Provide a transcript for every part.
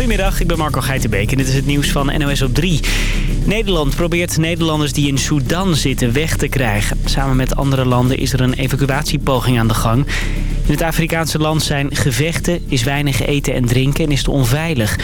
Goedemiddag, ik ben Marco Geitenbeek en dit is het nieuws van NOS op 3. Nederland probeert Nederlanders die in Sudan zitten weg te krijgen. Samen met andere landen is er een evacuatiepoging aan de gang. In het Afrikaanse land zijn gevechten, is weinig eten en drinken en is het onveilig.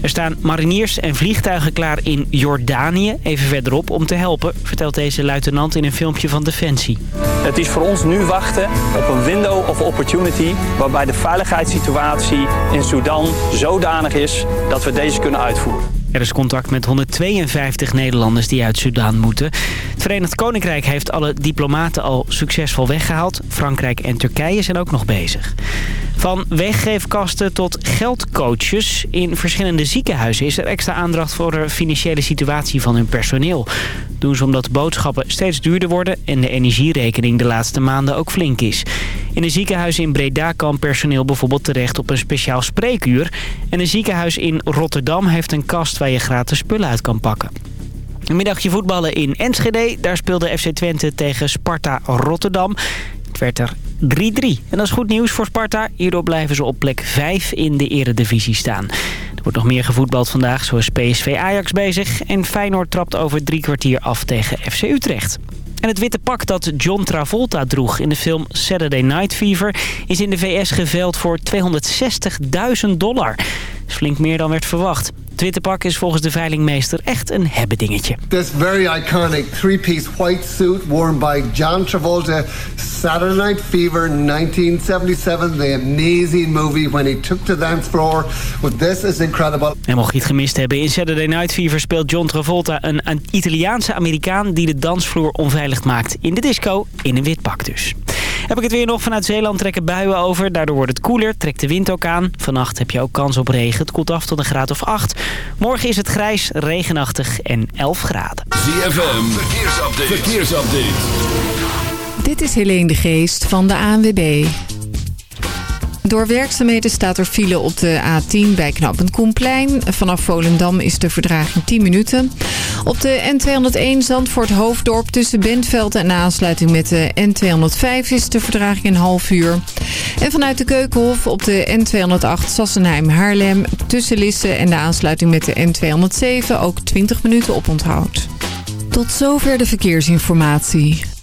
Er staan mariniers en vliegtuigen klaar in Jordanië, even verderop, om te helpen, vertelt deze luitenant in een filmpje van Defensie. Het is voor ons nu wachten op een window of opportunity waarbij de veiligheidssituatie in Sudan zodanig is dat we deze kunnen uitvoeren. Er is contact met 152 Nederlanders die uit Sudan moeten. Het Verenigd Koninkrijk heeft alle diplomaten al succesvol weggehaald. Frankrijk en Turkije zijn ook nog bezig. Van weggeefkasten tot geldcoaches. In verschillende ziekenhuizen is er extra aandacht voor de financiële situatie van hun personeel. Doen ze omdat boodschappen steeds duurder worden en de energierekening de laatste maanden ook flink is. In een ziekenhuis in Breda kan personeel bijvoorbeeld terecht op een speciaal spreekuur. En een ziekenhuis in Rotterdam heeft een kast waar je gratis spullen uit kan pakken. Een middagje voetballen in Enschede. Daar speelde FC Twente tegen Sparta Rotterdam. Het werd er 3-3. En dat is goed nieuws voor Sparta. Hierdoor blijven ze op plek 5 in de eredivisie staan. Er wordt nog meer gevoetbald vandaag, zoals PSV Ajax bezig. En Feyenoord trapt over drie kwartier af tegen FC Utrecht. En het witte pak dat John Travolta droeg in de film Saturday Night Fever... is in de VS geveld voor 260.000 dollar. Dat is flink meer dan werd verwacht. Het witte pak is volgens de veilingmeester echt een hebbedingetje. This very iconic three-piece white suit worn by John Travolta, Saturday Night Fever 1977, the amazing movie when he took the dance floor. Well, this is incredible. En mocht je het gemist hebben, in Saturday Night Fever speelt John Travolta een, een Italiaanse Amerikaan die de dansvloer onveilig maakt in de disco, in een wit pak dus. Heb ik het weer nog vanuit Zeeland trekken buien over. Daardoor wordt het koeler, trekt de wind ook aan. Vannacht heb je ook kans op regen. Het koelt af tot een graad of 8. Morgen is het grijs, regenachtig en 11 graden. ZFM, verkeersupdate. verkeersupdate. Dit is Helene de Geest van de ANWB. Door werkzaamheden staat er file op de A10 bij Knappend Koenplein. Vanaf Volendam is de verdraging 10 minuten. Op de N201 Zandvoort Hoofddorp tussen Bentveld en aansluiting met de N205 is de verdraging een half uur. En vanuit de Keukenhof op de N208 Sassenheim Haarlem tussen Lisse en de aansluiting met de N207 ook 20 minuten op onthoud. Tot zover de verkeersinformatie.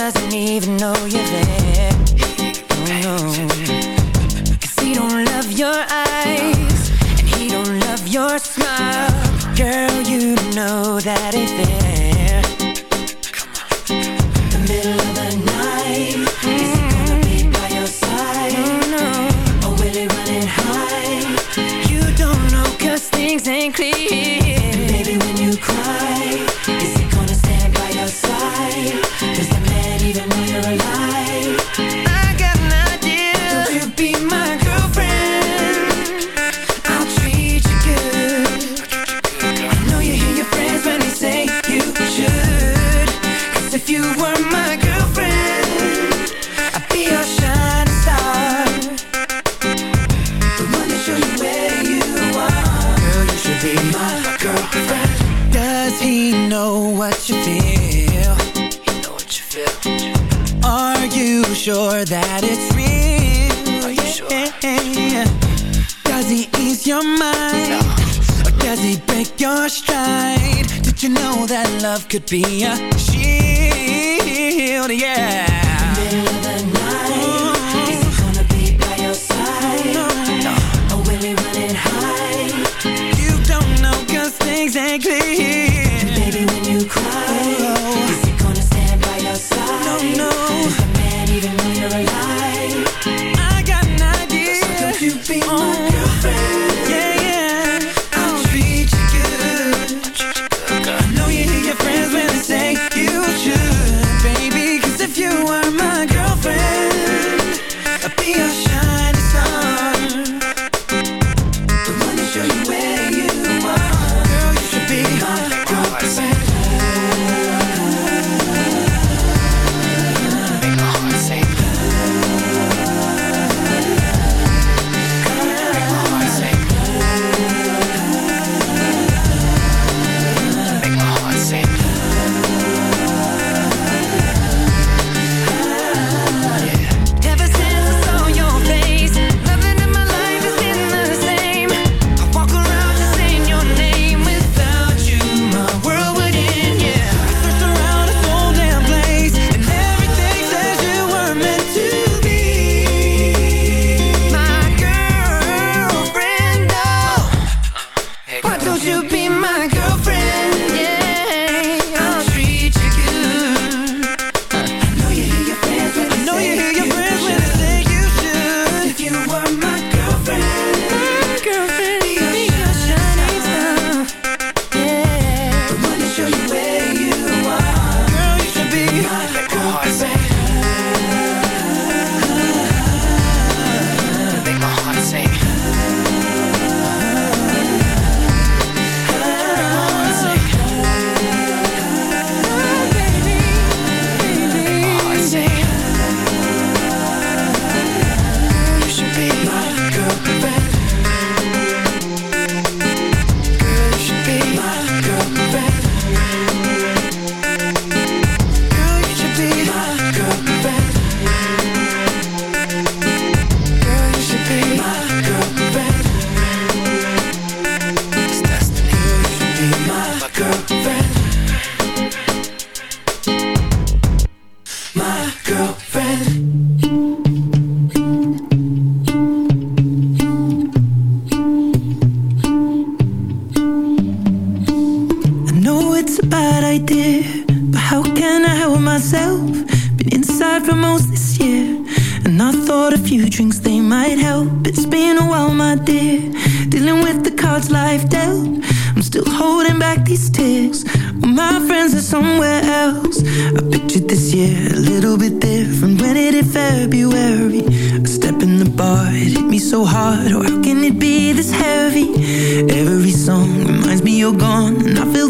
doesn't even know you're there. Oh, no. Cause he don't love your eyes. And he don't love your smile. Girl, you know that ain't fair. The middle of the night. Is he gonna be by your side? Oh, no. Or will he run? You don't know cause things ain't clear. Could be a shield? so hard, or how can it be this heavy? Every song reminds me you're gone, and I feel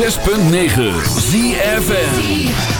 106.9 ZFN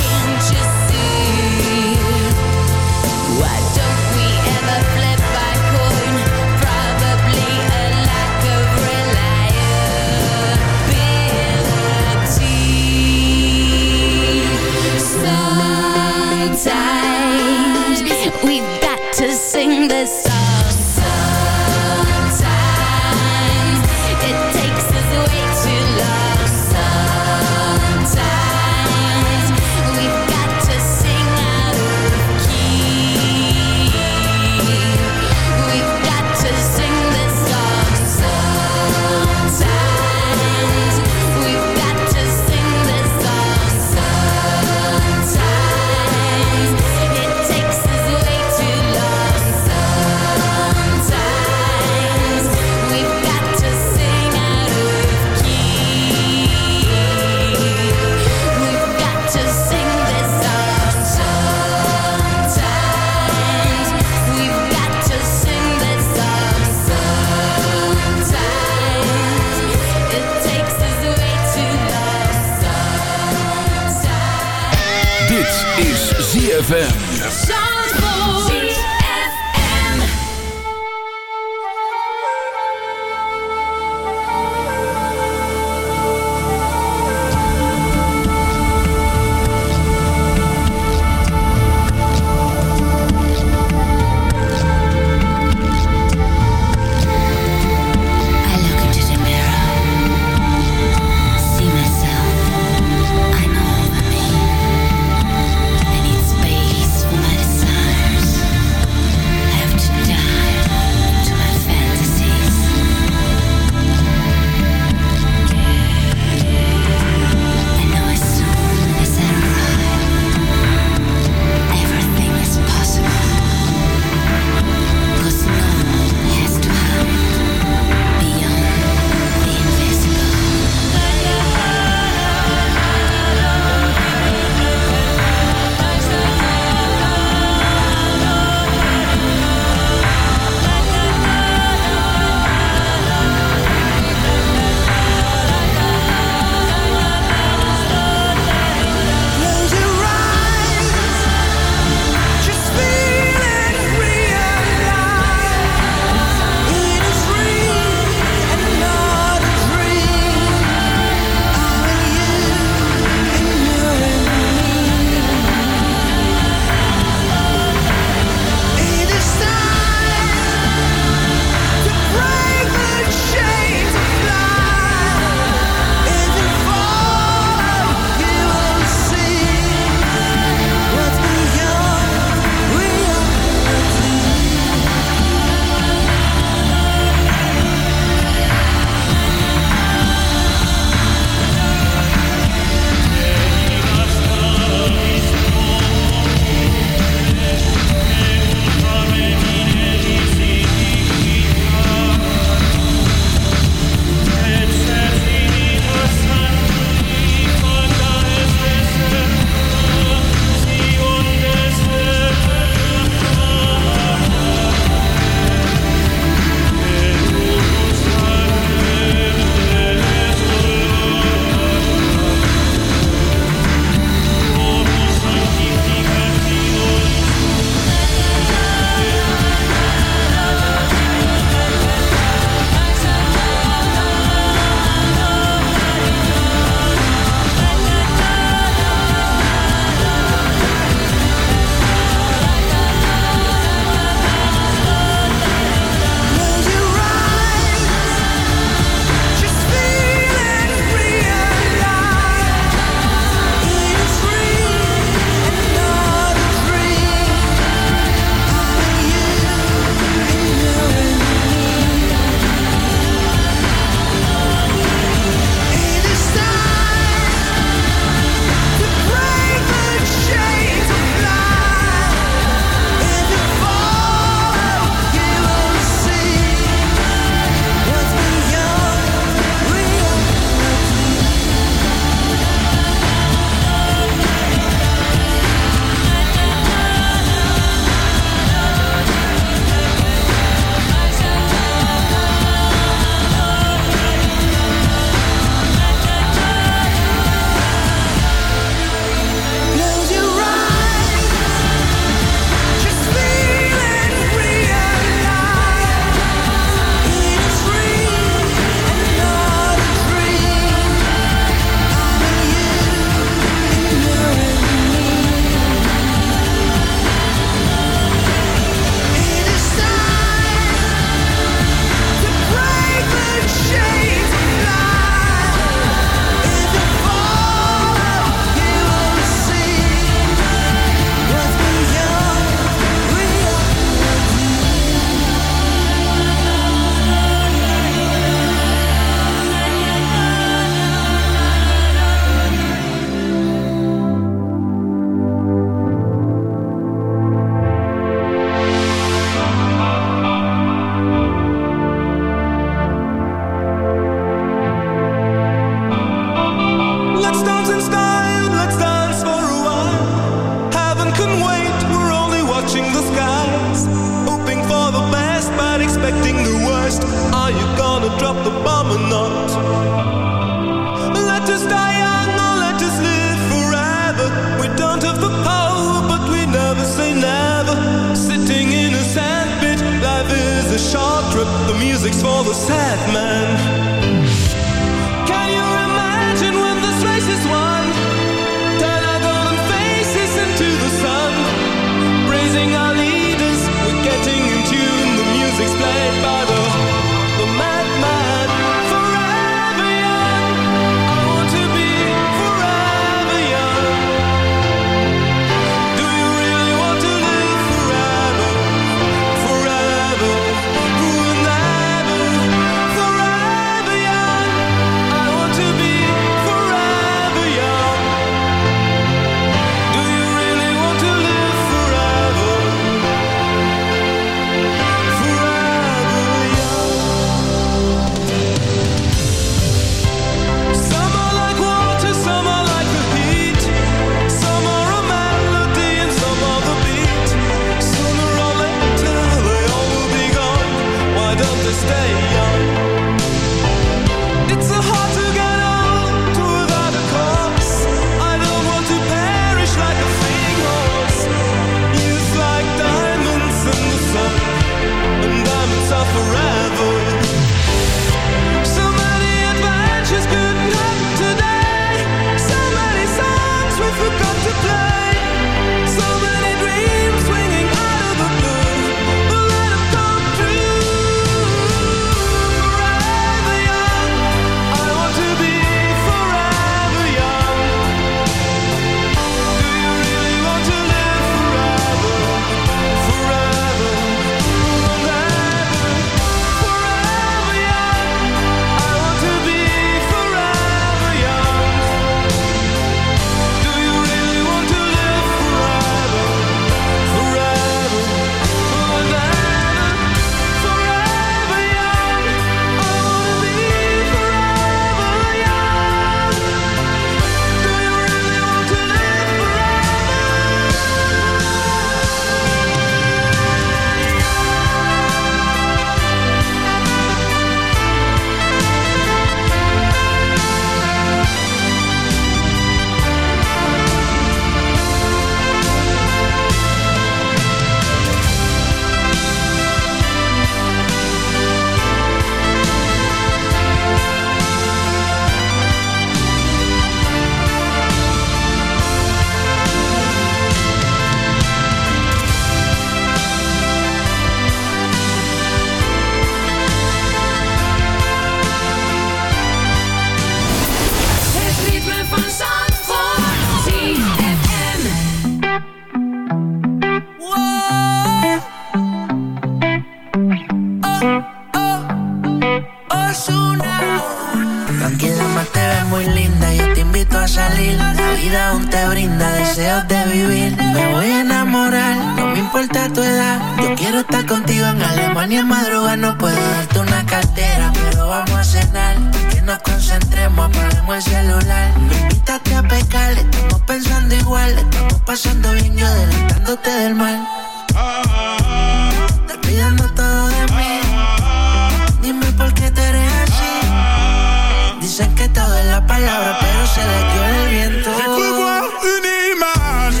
Dicen que todo es la palabra, pero se le dio el viento. J'ai cru voir une image,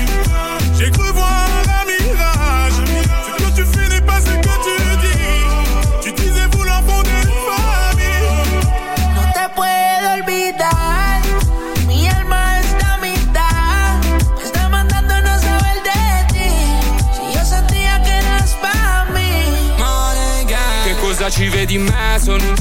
j'ai cru voir un mirage. Ce que tu fais n'est pas ce que tu dis. Tu disais vouloir fonder une famille. No te puedo olvidar. Mi alma está a mitad. Me está mandando a no saber de ti. Si yo sentía que eras para mí. Che cosa ci vedi in me? Sono un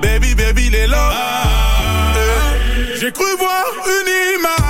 Baby, baby, les lots. Eh, J'ai cru voir une image.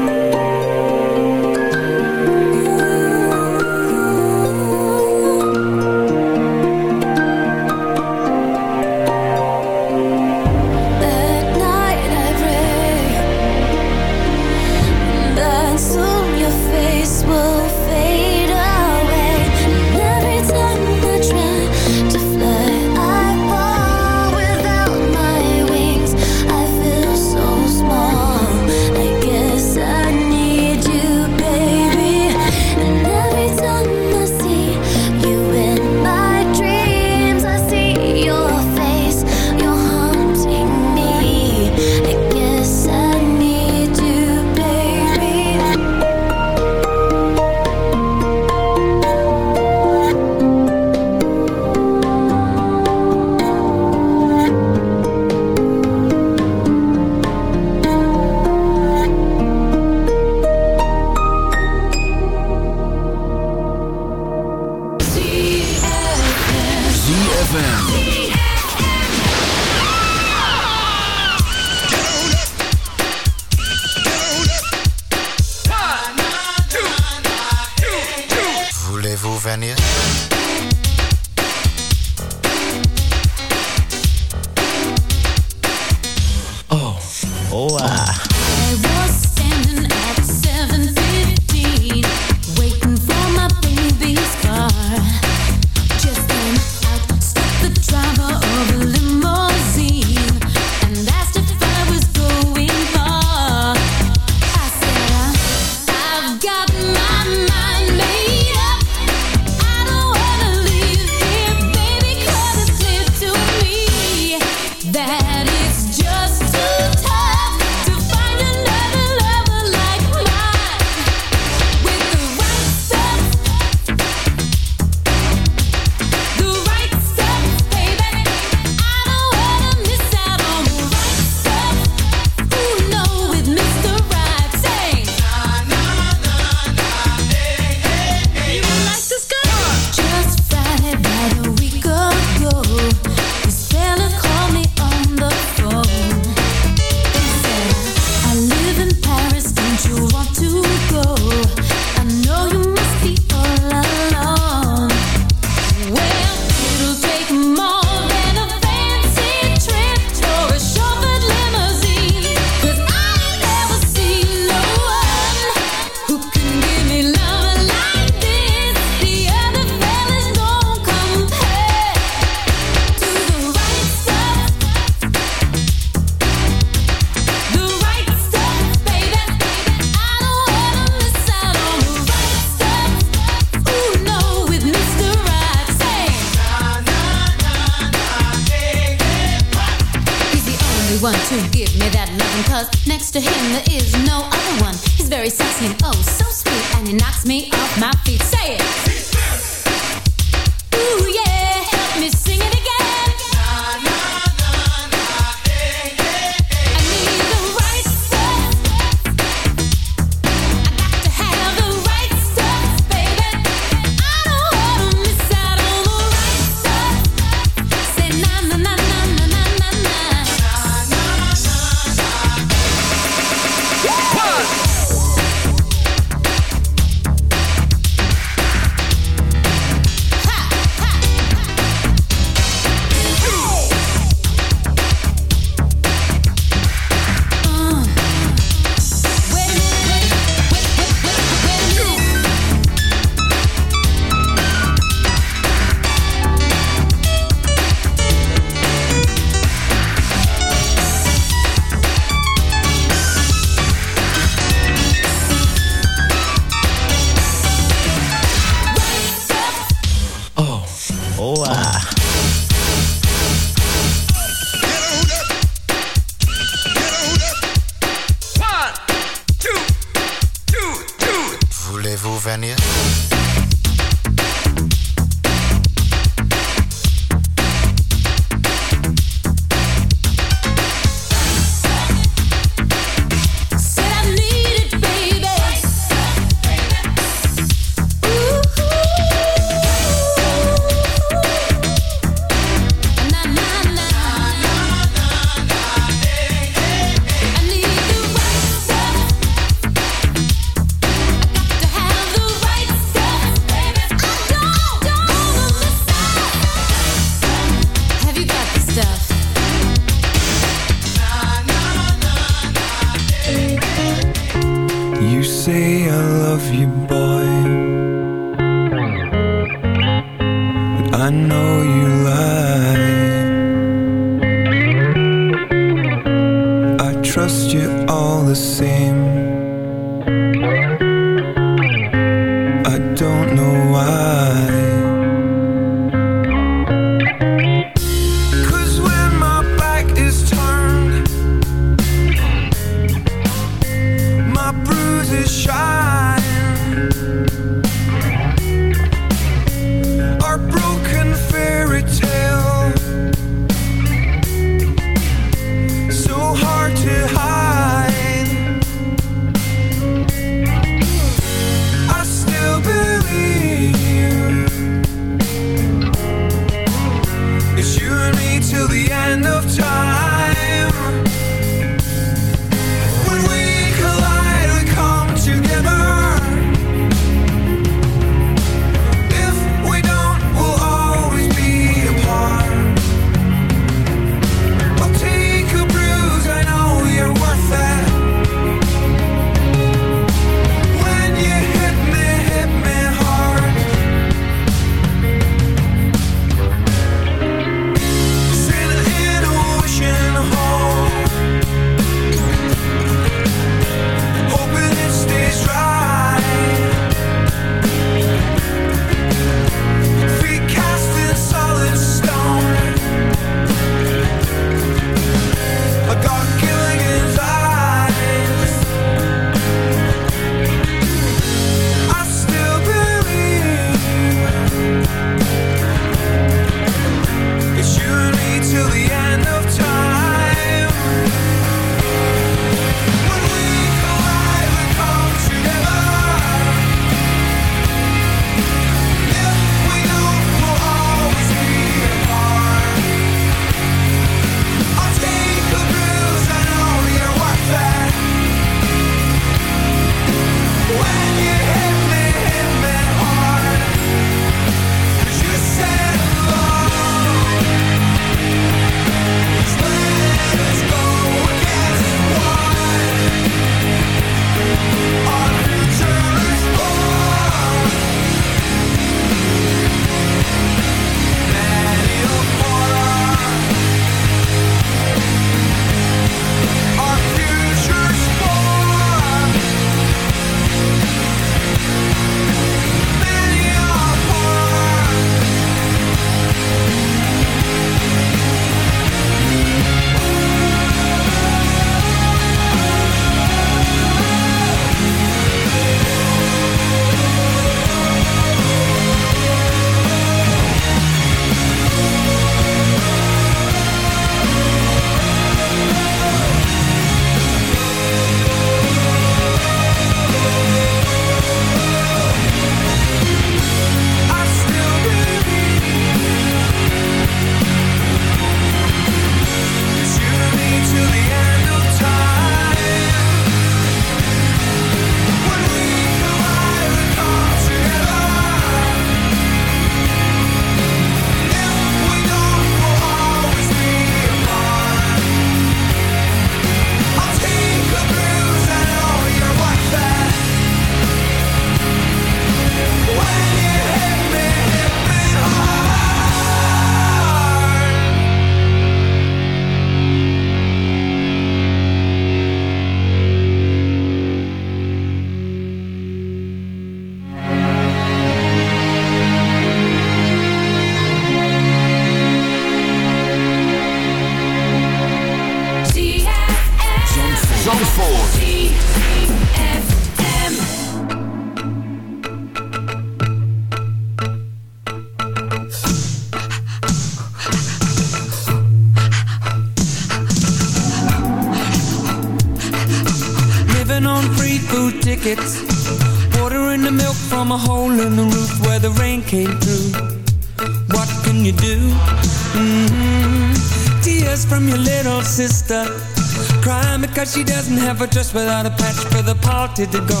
didn't have a dress without a patch for the party to go.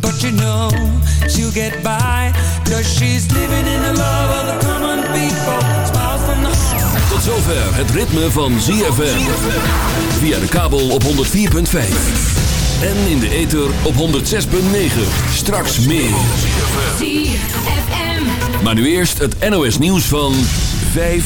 But you know she'll get by, cause she's living in the love of the common people. Smiles from the heart. Tot zover het ritme van ZFM. Via de kabel op 104.5. En in de ether op 106.9. Straks meer. ZFM. Maar nu eerst het NOS nieuws van 5.